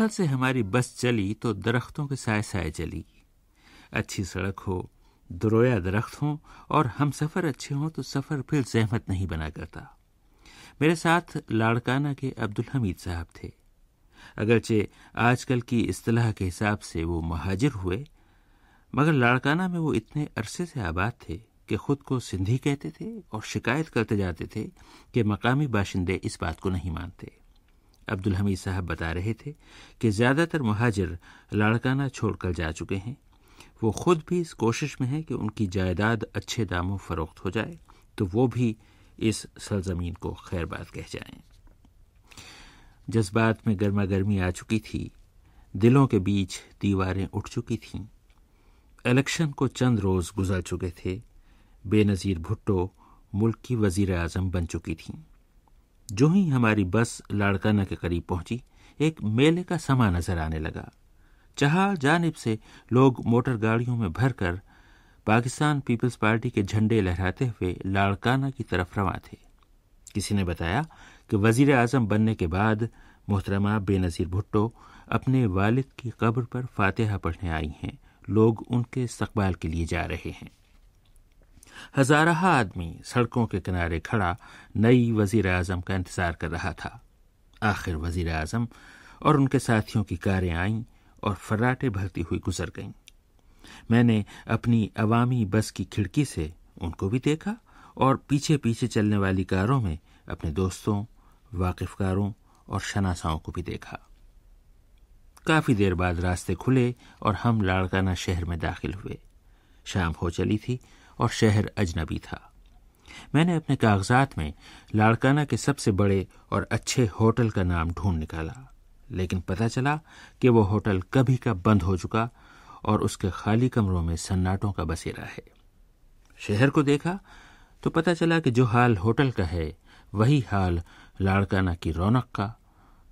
سکھل سے ہماری بس چلی تو درختوں کے سائے سائے چلی۔ اچھی سڑک ہو، درویا درخت ہوں اور ہم سفر اچھے ہوں تو سفر پھر زحمت نہیں بنا کرتا۔ میرے ساتھ لاڑکانہ کے عبد الحمید صاحب تھے۔ اگرچہ آج کل کی اصطلاح کے حساب سے وہ مہاجر ہوئے، مگر لاڑکانہ میں وہ اتنے عرصے سے آباد تھے کہ خود کو سندھی کہتے تھے اور شکایت کرتے جاتے تھے کہ مقامی باشندے اس بات کو نہیں مانتے۔ عبد الحمید صاحب بتا رہے تھے کہ زیادہ تر مہاجر لاڑکانہ چھوڑ کر جا چکے ہیں۔ وہ خود بھی اس کوشش میں ہے کہ ان کی جائیداد اچھے داموں فروخت ہو جائے، تو وہ بھی اس سرزمین کو خیر بات کہہ جائیں۔ جذبات میں گرما گرمی آ چکی تھی، دلوں کے بیچ دیواریں اٹھ چکی تھیں۔ الیکشن کو چند روز گزر چکے تھے، بے نظیر بھٹو ملک کی وزیر اعظم بن چکی تھیں۔ جو ہی ہماری بس لاڑکانہ کے قریب پہنچی، ایک میلے کا سما نظر آنے لگا۔ چہا جانب سے لوگ موٹر گاڑیوں میں بھر کر پاکستان پیپلز پارٹی کے جھنڈے لہراتے ہوئے لاڑکانہ کی طرف رواں تھے۔ کسی نے بتایا کہ وزیر اعظم بننے کے بعد محترمہ بے نظیر بھٹو اپنے والد کی قبر پر فاتحہ پڑھنے آئی ہیں۔ لوگ ان کے استقبال کے لیے جا رہے ہیں۔ ہزارہ آدمی سڑکوں کے کنارے کھڑا نئی وزیر اعظم کا انتظار کر رہا تھا۔ آخر وزیر اعظم اور ان کے ساتھیوں کی کاریں آئیں اور فراٹے بھرتی ہوئی گزر گئیں۔ میں نے اپنی عوامی بس کی کھڑکی سے ان کو بھی دیکھا اور پیچھے پیچھے چلنے والی کاروں میں اپنے دوستوں، واقف کاروں اور شناساؤں کو بھی دیکھا۔ کافی دیر بعد راستے کھلے اور ہم لاڑکانہ شہر میں داخل ہوئے۔ شام ہو چلی تھی اور شہر اجنبی تھا۔ میں نے اپنے کاغذات میں لاڑکانہ کے سب سے بڑے اور اچھے ہوٹل کا نام ڈھونڈ نکالا، لیکن پتہ چلا کہ وہ ہوٹل کبھی کا بند ہو چکا اور اس کے خالی کمروں میں سناٹوں کا بسیرا ہے۔ شہر کو دیکھا تو پتہ چلا کہ جو حال ہوٹل کا ہے، وہی حال لاڑکانہ کی رونق کا،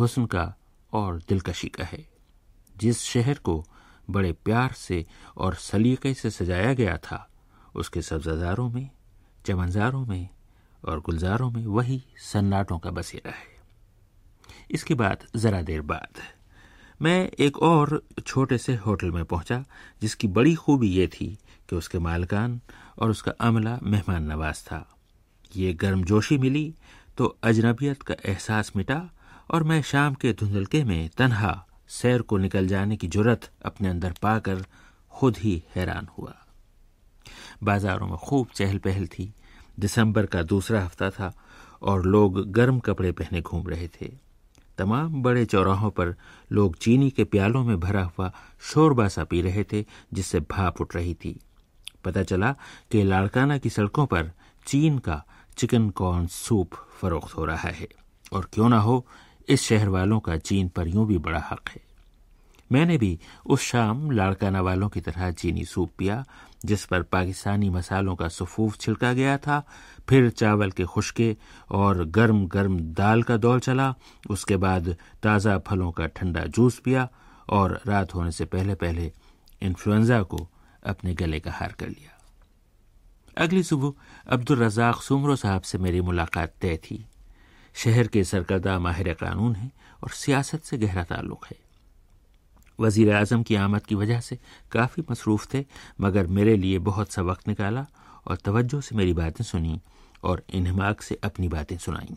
حسن کا اور دلکشی کا ہے۔ جس شہر کو بڑے پیار سے اور سلیقے سے سجایا گیا تھا اس کے سبزاداروں میں، چمنزاروں میں اور گلزاروں میں وہی سناٹوں کا بسیرا ہے۔ اس کے بعد ذرا دیر بعد میں ایک اور چھوٹے سے ہوٹل میں پہنچا، جس کی بڑی خوبی یہ تھی کہ اس کے مالکان اور اس کا عملہ مہمان نواز تھا۔ یہ گرم جوشی ملی تو اجنبیت کا احساس مٹا اور میں شام کے دھندلکے میں تنہا سیر کو نکل جانے کی جرت اپنے اندر پا کر خود ہی حیران ہوا۔ بازاروں میں خوب چہل پہل تھی۔ دسمبر کا دوسرا ہفتہ تھا اور لوگ گرم کپڑے پہنے گھوم رہے تھے۔ تمام بڑے چوراہوں پر لوگ چینی کے پیالوں میں بھرا ہوا شور باسا پی رہے تھے، جس سے بھاپ اٹھ رہی تھی۔ پتا چلا کہ لاڑکانہ کی سڑکوں پر چین کا چکن کارن سوپ فروخت ہو رہا ہے۔ اور کیوں نہ ہو، اس شہر والوں کا چین پر یوں بھی بڑا حق ہے۔ میں نے بھی اس شام لاڑکانہ والوں کی طرح چینی سوپ پیا، جس پر پاکستانی مسالوں کا سفوف چھڑکا گیا تھا۔ پھر چاول کے خشکے اور گرم گرم دال کا دور چلا۔ اس کے بعد تازہ پھلوں کا ٹھنڈا جوس پیا اور رات ہونے سے پہلے پہلے انفلوئنزا کو اپنے گلے کا ہار کر لیا۔ اگلی صبح عبد الرزاق سومرو صاحب سے میری ملاقات طے تھی۔ شہر کے سرکردہ ماہر قانون ہیں اور سیاست سے گہرا تعلق ہے۔ وزیر اعظم کی آمد کی وجہ سے کافی مصروف تھے، مگر میرے لیے بہت سا وقت نکالا اور توجہ سے میری باتیں سنی اور انہماک سے اپنی باتیں سنائیں۔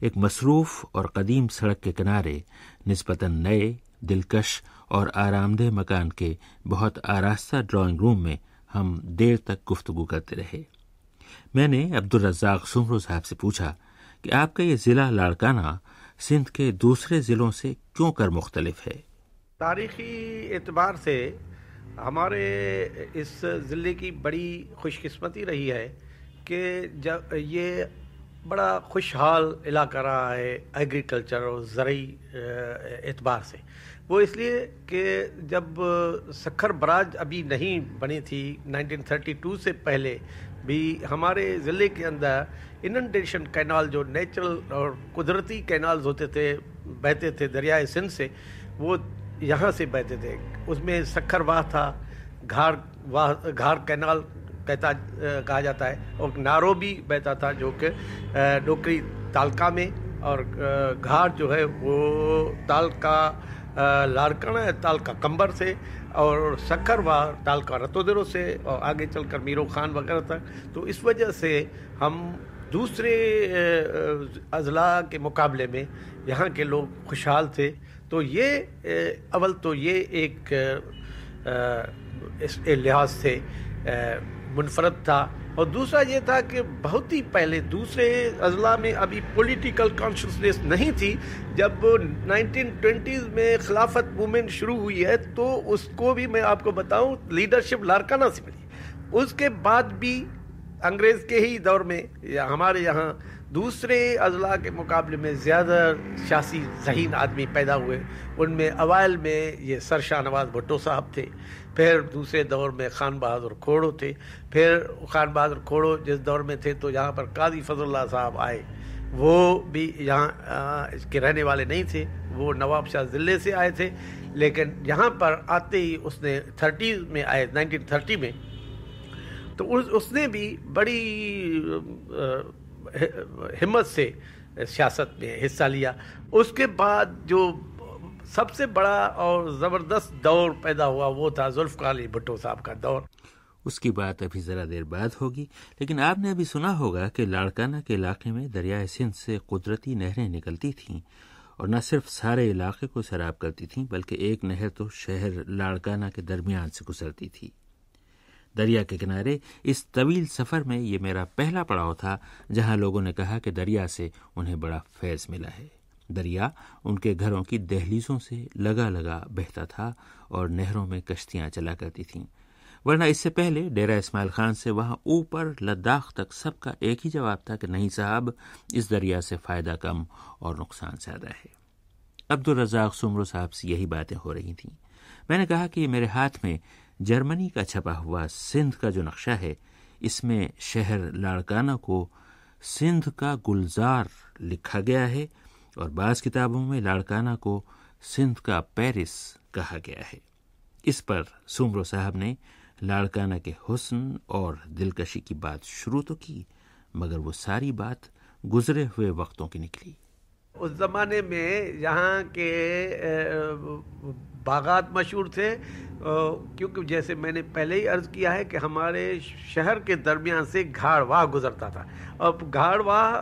ایک مصروف اور قدیم سڑک کے کنارے نسبتاً نئے، دلکش اور آرام دہ مکان کے بہت آراستہ ڈرائنگ روم میں ہم دیر تک گفتگو کرتے رہے۔ میں نے عبد الرزاق سمرو صاحب سے پوچھا کہ آپ کا یہ ضلع لاڑکانہ سندھ کے دوسرے ضلعوں سے کیوں کر مختلف ہے؟ تاریخی اعتبار سے ہمارے اس ضلع کی بڑی خوش قسمتی رہی ہے کہ جب یہ بڑا خوشحال علاقہ رہا ہے ایگریکلچر اور زرعی اعتبار سے۔ وہ اس لیے کہ جب سکھر براج ابھی نہیں بنی تھی نائنٹین تھرٹی ٹو سے پہلے بھی ہمارے ضلع کے اندر اننڈیشن کینال جو نیچرل اور قدرتی کینالز ہوتے تھے، بہتے تھے دریائے سندھ سے، وہ یہاں سے بہتے تھے۔ اس میں سکھر واہ تھا۔ گھار واہ، گھار کینال کہتا، کہا جاتا ہے۔ اور نارو بھی بہتا تھا جو کہ ڈوکری تالکا میں۔ اور گھاٹ جو ہے وہ تال کا لاڑکانہ تال کا کمبر سے۔ اور سکھر و تال کا رتودرو سے۔ اور آگے چل کر میرو خان وغیرہ تک تو اس وجہ سے ہم دوسرے اضلاع کے مقابلے میں یہاں کے لوگ خوشحال تھے۔ تو یہ اول تو یہ ایک اس لحاظ سے منفرد تھا۔ اور دوسرا یہ تھا کہ بہت ہی پہلے دوسرے اضلاع میں ابھی پولیٹیکل کانشسنیس نہیں تھی۔ جب نائنٹین ٹوینٹیز میں خلافت موومنٹ شروع ہوئی ہے تو اس کو بھی میں آپ کو بتاؤں لیڈرشپ لارکانہ سے ملی۔ اس کے بعد بھی انگریز کے ہی دور میں یا ہمارے یہاں دوسرے اضلاع کے مقابلے میں زیادہ سیاسی ذہین آدمی پیدا ہوئے۔ ان میں اوائل میں یہ سر شاہ نواز بھٹو صاحب تھے، پھر دوسرے دور میں خان بہادر کھوڑو تھے۔ پھر خان بہادر کھوڑو جس دور میں تھے تو یہاں پر قاضی فضل اللہ صاحب آئے۔ وہ بھی یہاں اس کے رہنے والے نہیں تھے، وہ نواب شاہ ضلع سے آئے تھے۔ لیکن یہاں پر آتے ہی اس نے تھرٹیز میں آئے، نائنٹین تھرٹی میں۔ تو اس نے بھی بڑی ہمت سے سیاست میں حصہ لیا۔ اس کے بعد جو سب سے بڑا اور زبردست دور پیدا ہوا وہ تھا ذوالفقار علی بھٹو صاحب کا دور۔ اس کی بات ابھی ذرا دیر بعد ہوگی، لیکن آپ نے ابھی سنا ہوگا کہ لاڑکانہ کے علاقے میں دریائے سندھ سے قدرتی نہریں نکلتی تھیں، اور نہ صرف سارے علاقے کو سیراب کرتی تھیں، بلکہ ایک نہر تو شہر لاڑکانہ کے درمیان سے گزرتی تھی۔ دریا کے کنارے، اس طویل سفر میں یہ میرا پہلا پڑاؤ تھا، جہاں لوگوں نے کہا کہ دریا سے انہیں بڑا فیض ملا ہے۔ دریا ان کے گھروں کی دہلیزوں سے لگا لگا بہتا تھا اور نہروں میں کشتیاں چلا کرتی تھیں۔ ورنہ اس سے پہلے ڈیرا اسماعیل خان سے وہاں اوپر لداخ تک سب کا ایک ہی جواب تھا کہ نہیں صاحب، اس دریا سے فائدہ کم اور نقصان زیادہ ہے۔ عبد الرزاق سمرو صاحب سے یہی باتیں ہو رہی تھیں۔ میں نے کہا کہ میرے ہاتھ میں جرمنی کا چھپا ہوا سندھ کا جو نقشہ ہے، اس میں شہر لاڑکانہ کو سندھ کا گلزار لکھا گیا ہے اور بعض کتابوں میں لاڑکانہ کو سندھ کا پیرس کہا گیا ہے۔ اس پر سمرو صاحب نے لاڑکانہ کے حسن اور دلکشی کی بات شروع تو کی، مگر وہ ساری بات گزرے ہوئے وقتوں کی نکلی۔ اس زمانے میں یہاں کے باغات مشہور تھے کیونکہ جیسے میں نے پہلے ہی عرض کیا ہے کہ ہمارے شہر کے درمیان سے گھاڑواہ گزرتا تھا۔ اب گھاڑواہ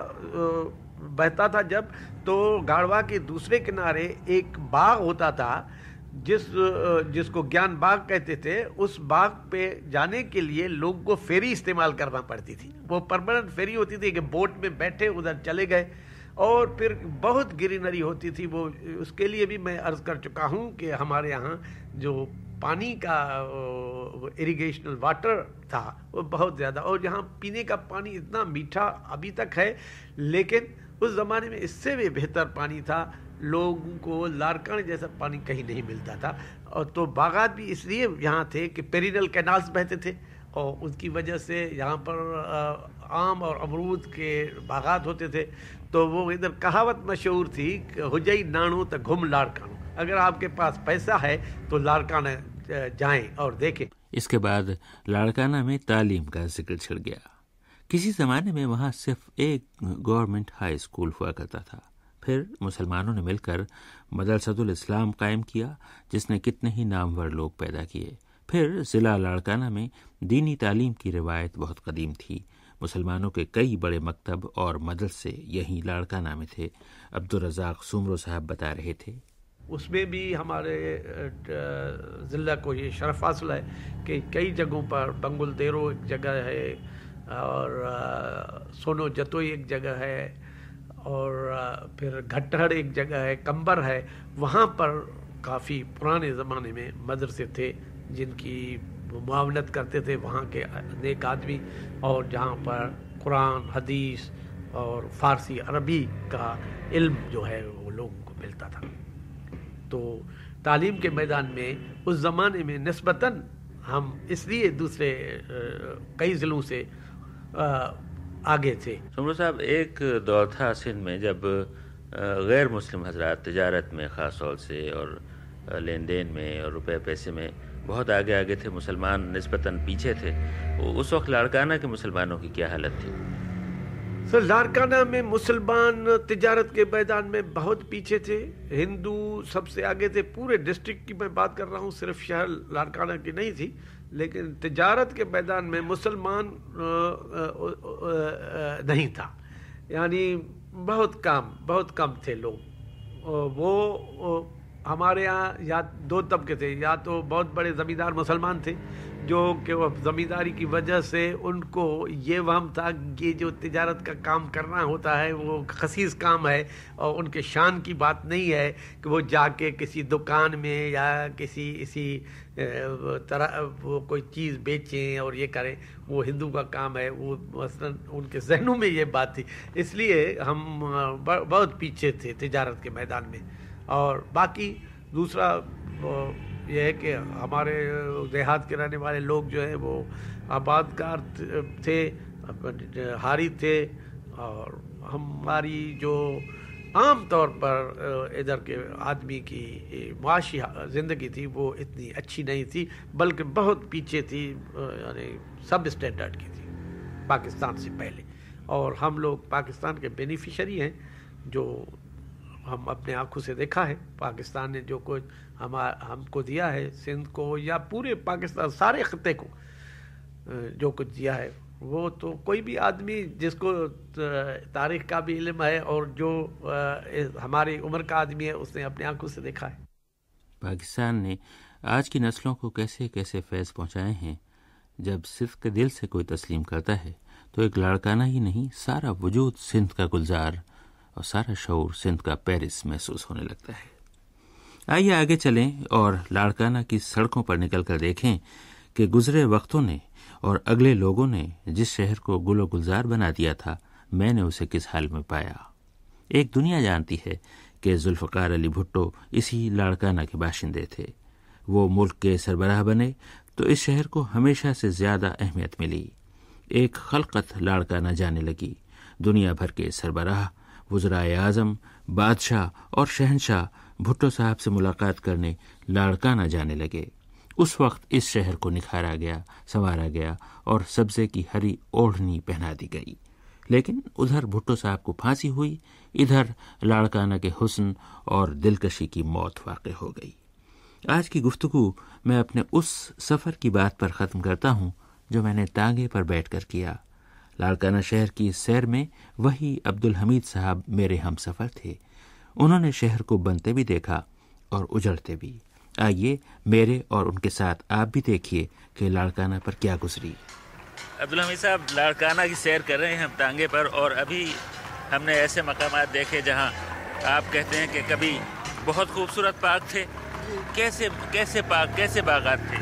بہتا تھا جب تو گھاڑواہ کے دوسرے کنارے ایک باغ ہوتا تھا، جس جس کو گیان باغ کہتے تھے، اس باغ پہ جانے کے لیے لوگ کو فیری استعمال کرنا پڑتی تھی۔ وہ پرماننٹ فیری ہوتی تھی کہ بوٹ میں بیٹھے، ادھر چلے گئے۔ اور پھر بہت گرینری ہوتی تھی وہ، اس کے لیے بھی میں عرض کر چکا ہوں کہ ہمارے یہاں جو پانی کا اریگیشنل واٹر تھا، وہ بہت زیادہ، اور یہاں پینے کا پانی اتنا میٹھا ابھی تک ہے، لیکن اس زمانے میں اس سے بھی بہتر پانی تھا، لوگوں کو لارکان جیسا پانی کہیں نہیں ملتا تھا، اور تو باغات بھی اس لیے یہاں تھے کہ پیرینل کینالز بہتے تھے اور اس کی وجہ سے یہاں پر آم اور امرود کے باغات ہوتے تھے، تو وہ ادھر کہاوت مشہور تھی کہ ہجئی نانو تو گھم لاڑکانو اگر آپ کے پاس پیسہ ہے تو لاڑکانہ جائیں اور دیکھیں۔ اس کے بعد لاڑکانہ میں تعلیم کا ذکر چھڑ گیا۔ کسی زمانے میں وہاں صرف ایک گورنمنٹ ہائی اسکول ہوا کرتا تھا۔ پھر مسلمانوں نے مل کر مدرسد الاسلام قائم کیا، جس نے کتنے ہی نامور لوگ پیدا کیے۔ پھر ضلع لاڑکانہ میں دینی تعلیم کی روایت بہت قدیم تھی۔ مسلمانوں کے کئی بڑے مکتب اور مدرسے یہیں لاڑکانہ میں تھے۔ عبد الرزاق سمرو صاحب بتا رہے تھے۔ اس میں بھی ہمارے ضلع کو یہ شرف حاصل ہے کہ کئی جگہوں پر بنگل دیرو ایک جگہ ہے اور سونو جتوئی ایک جگہ ہے اور پھر گھٹہڑ ایک جگہ ہے، کمبر ہے۔ وہاں پر کافی پرانے زمانے میں مدرسے تھے۔ جن کی معاونت کرتے تھے وہاں کے نیک آدمی، اور جہاں پر قرآن، حدیث اور فارسی، عربی کا علم جو ہے وہ لوگوں کو ملتا تھا۔ تو تعلیم کے میدان میں اس زمانے میں نسبتاً ہم اس لیے دوسرے کئی ضلعوں سے آگے تھے۔ سمرو صاحب، ایک دور تھا سندھ میں جب غیر مسلم حضرات تجارت میں خاص طور سے اور لین دین میں اور روپے پیسے میں بہت آگے آگے تھے، مسلمان نسبتاً پیچھے تھے۔ اس وقت لاڑکانہ کے مسلمانوں کی کیا حالت تھی؟ سر لارکانہ میں مسلمان تجارت کے میدان میں بہت پیچھے تھے۔ ہندو سب سے آگے تھے۔ پورے ڈسٹرکٹ کی میں بات کر رہا ہوں، صرف شہر لارکانہ کی نہیں تھی، لیکن تجارت کے میدان میں مسلمان نہیں تھا۔ یعنی بہت کم بہت کم تھے لوگ۔ وہ ہمارے یہاں یا دو طبقے تھے، یا تو بہت بڑے زمیندار مسلمان تھے، جو کہ وہ زمینداری کی وجہ سے ان کو یہ وہم تھا کہ جو تجارت کا کام کرنا ہوتا ہے، وہ خصیص کام ہے اور ان کے شان کی بات نہیں ہے کہ وہ جا کے کسی دکان میں یا کسی اسی طرح، وہ کوئی چیز بیچیں اور یہ کریں، وہ ہندو کا کام ہے، وہ مثلاً ان کے ذہنوں میں یہ بات تھی۔ اس لیے ہم بہت پیچھے تھے تجارت کے میدان میں۔ اور باقی دوسرا یہ ہے کہ ہمارے دیہات کے رہنے والے لوگ جو ہیں، وہ آباد کار تھے، ہاری تھے اور ہماری جو عام طور پر، ادھر کے آدمی کی معاشی زندگی تھی، وہ اتنی اچھی نہیں تھی، بلکہ بہت پیچھے تھی یعنی سب اسٹینڈرڈ کی تھی، پاکستان سے پہلے۔ اور ہم لوگ پاکستان کے بینیفیشری ہیں جو ہم اپنے آنکھوں سے دیکھا ہے، پاکستان نے جو کچھ ہم کو دیا ہے، سندھ کو یا پورے پاکستان، سارے خطے کو جو کچھ دیا ہے، وہ تو کوئی بھی آدمی جس کو تاریخ کا بھی علم ہے اور جو ہماری عمر کا آدمی ہے، اس نے اپنے آنکھوں سے دیکھا ہے۔ پاکستان نے آج کی نسلوں کو کیسے کیسے فیض پہنچائے ہیں؟ جب صرف کے دل سے کوئی تسلیم کرتا ہے، تو ایک لڑکانہ ہی نہیں، سارا وجود سندھ کا گلزار۔ اور سارا شعور سندھ کا پیرس محسوس ہونے لگتا ہے۔ آئیے آگے چلیں اور لاڑکانہ کی سڑکوں پر نکل کر دیکھیں کہ گزرے وقتوں نے اور اگلے لوگوں نے جس شہر کو گل و گلزار بنا دیا تھا، میں نے اسے کس حال میں پایا؟ ایک دنیا جانتی ہے کہ ذوالفقار علی بھٹو اسی لاڑکانہ کے باشندے تھے۔ وہ ملک کے سربراہ بنے تو اس شہر کو ہمیشہ سے زیادہ اہمیت ملی۔ ایک خلقت لاڑکانہ جانے لگی۔ دنیا بھر کے سربراہ وزرائے اعظم، بادشاہ اور شہنشاہ بھٹو صاحب سے ملاقات کرنے لاڑکانہ جانے لگے۔ اس وقت اس شہر کو نکھارا گیا، سنوارا گیا اور سبزے کی ہری اوڑھنی پہنا دی گئی۔ لیکن ادھر بھٹو صاحب کو پھانسی ہوئی، ادھر لاڑکانہ کے حسن اور دلکشی کی موت واقع ہو گئی۔ آج کی گفتگو میں اپنے اس سفر کی بات پر ختم کرتا ہوں جو میں نے تانگے پر بیٹھ کر کیا۔ لاڑکانہ شہر کی سیر میں وہی عبد الحمید صاحب میرے ہم سفر تھے۔ انہوں نے شہر کو بنتے بھی دیکھا اور اجڑتے بھی۔ آئیے میرے اور ان کے ساتھ آپ بھی دیکھیے کہ لاڑکانہ پر کیا گزری۔ عبدالحمید صاحب لاڑکانہ کی سیر کر رہے ہیں ہم ٹانگے پر اور ابھی ہم نے ایسے مقامات دیکھے جہاں آپ کہتے ہیں کہ کبھی بہت خوبصورت پارک تھے۔ کیسے کیسے پارک کیسے باغات تھے؟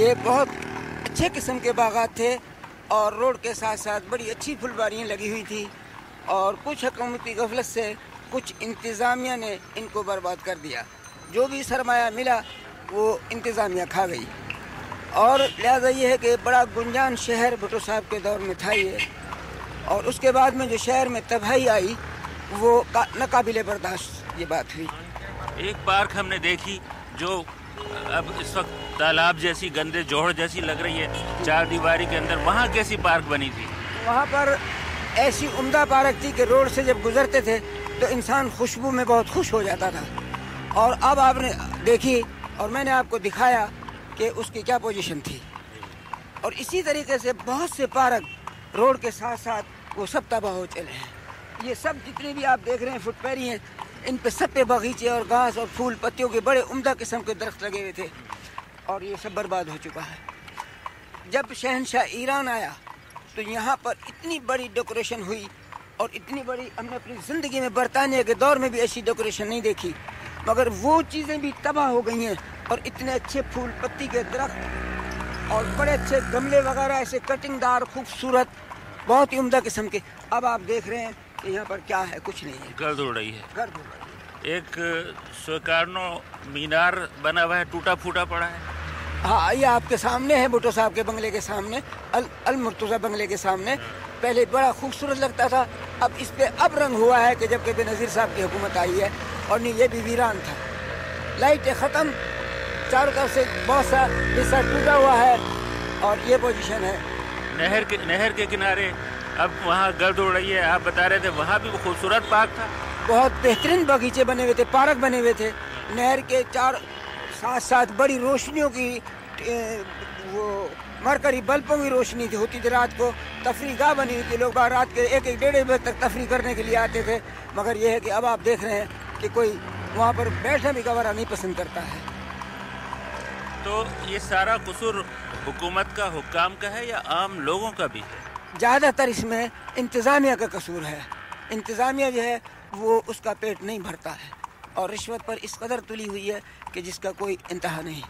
یہ بہت اچھے قسم کے باغات تھے۔ اور روڈ کے ساتھ ساتھ بڑی اچھی پھل باریاں لگی ہوئی تھی اور کچھ حکومتی غفلت سے کچھ انتظامیہ نے ان کو برباد کر دیا۔ جو بھی سرمایہ ملا، وہ انتظامیہ کھا گئی۔ اور لہذا یہ ہے کہ بڑا گنجان شہر بھٹو صاحب کے دور میں تھا یہ۔ اور اس کے بعد میں جو شہر میں تباہی آئی، وہ ناقابل برداشت یہ بات ہوئی۔ ایک پارک ہم نے دیکھی جو اب اس وقت تالاب جیسی، گندے جوہر جیسی لگ رہی ہے۔ چار دیواری کے اندر وہاں کیسی پارک بنی تھی؟ وہاں پر ایسی عمدہ پارک تھی کہ روڈ سے جب گزرتے تھے تو انسان خوشبو میں بہت خوش ہو جاتا تھا۔ اور اب آپ نے دیکھی اور میں نے آپ کو دکھایا کہ اس کی کیا پوزیشن تھی۔ اور اسی طریقے سے بہت سے پارک روڈ کے ساتھ ساتھ وہ سب تباہ ہو چلے ہیں۔ یہ سب جتنے بھی آپ دیکھ رہے ہیں، فٹ پیری ہیں ان پہ سب پہ باغیچے اور گھاس اور پھول پتیوں کے بڑے عمدہ قسم کے درخت لگے ہوئے تھے۔ اور یہ سب برباد ہو چکا ہے۔ جب شہنشاہ ایران آیا تو یہاں پر اتنی بڑی ڈیکوریشن ہوئی اور اتنی بڑی ہم نے اپنی زندگی میں برطانیہ کے دور میں بھی ایسی ڈیکوریشن نہیں دیکھی۔ مگر وہ چیزیں بھی تباہ ہو گئی ہیں اور اتنے اچھے پھول پتی کے درخت اور بڑے اچھے گملے وغیرہ ایسے کٹنگ دار خوبصورت بہت ہی عمدہ قسم کے۔ اب آپ دیکھ رہے ہیں یہاں پر کیا ہے؟ کچھ نہیں ہے۔ گرد اڑ رہی ہے۔ گرد اڑ رہی ہے۔ ایک سوکارنو مینار بنا ہوا ہے ٹوٹا پھوٹا پڑا ہے۔ ہاں یہ آپ کے سامنے ہے بھٹو صاحب کے بنگلے کے سامنے المرتضی بنگلے کے سامنے۔ پہلے بڑا خوبصورت لگتا تھا اب اس پہ اب رنگ ہوا ہے کہ جبکہ بے نظیر صاحب کی حکومت آئی ہے اور نہیں یہ بھی ویران تھا۔ لائٹ ختم چاروں طرف سے بہت سا حصہ ٹوٹا ہوا ہے اور یہ پوزیشن ہے۔ نہر کے نہر کے کنارے اب وہاں گرد اڑ رہی ہے آپ بتا رہے تھے وہاں بھی خوبصورت پارک تھا۔ بہت بہترین باغیچے بنے ہوئے تھے پارک بنے ہوئے تھے۔ نہر کے چار ساتھ ساتھ بڑی روشنیوں کی وہ مرکری بلبوں کی روشنی تھی ہوتی تھی۔ رات کو تفریح گاہ بنی ہوئی تھی لوگ رات کے ایک ایک ڈیڑھ بجے تک تفریح کرنے کے لیے آتے تھے۔ مگر یہ ہے کہ اب آپ دیکھ رہے ہیں کہ کوئی وہاں پر بیٹھنا بھی گوارا نہیں پسند کرتا ہے۔ تو یہ سارا قصور حکومت کا حکام کا ہے یا عام لوگوں کا بھی ہے؟ زیادہ تر اس میں انتظامیہ کا قصور ہے۔ انتظامیہ جو ہے، وہ اس کا پیٹ نہیں بھرتا ہے اور رشوت پر اس قدر تلی ہوئی ہے کہ جس کا کوئی انتہا نہیں۔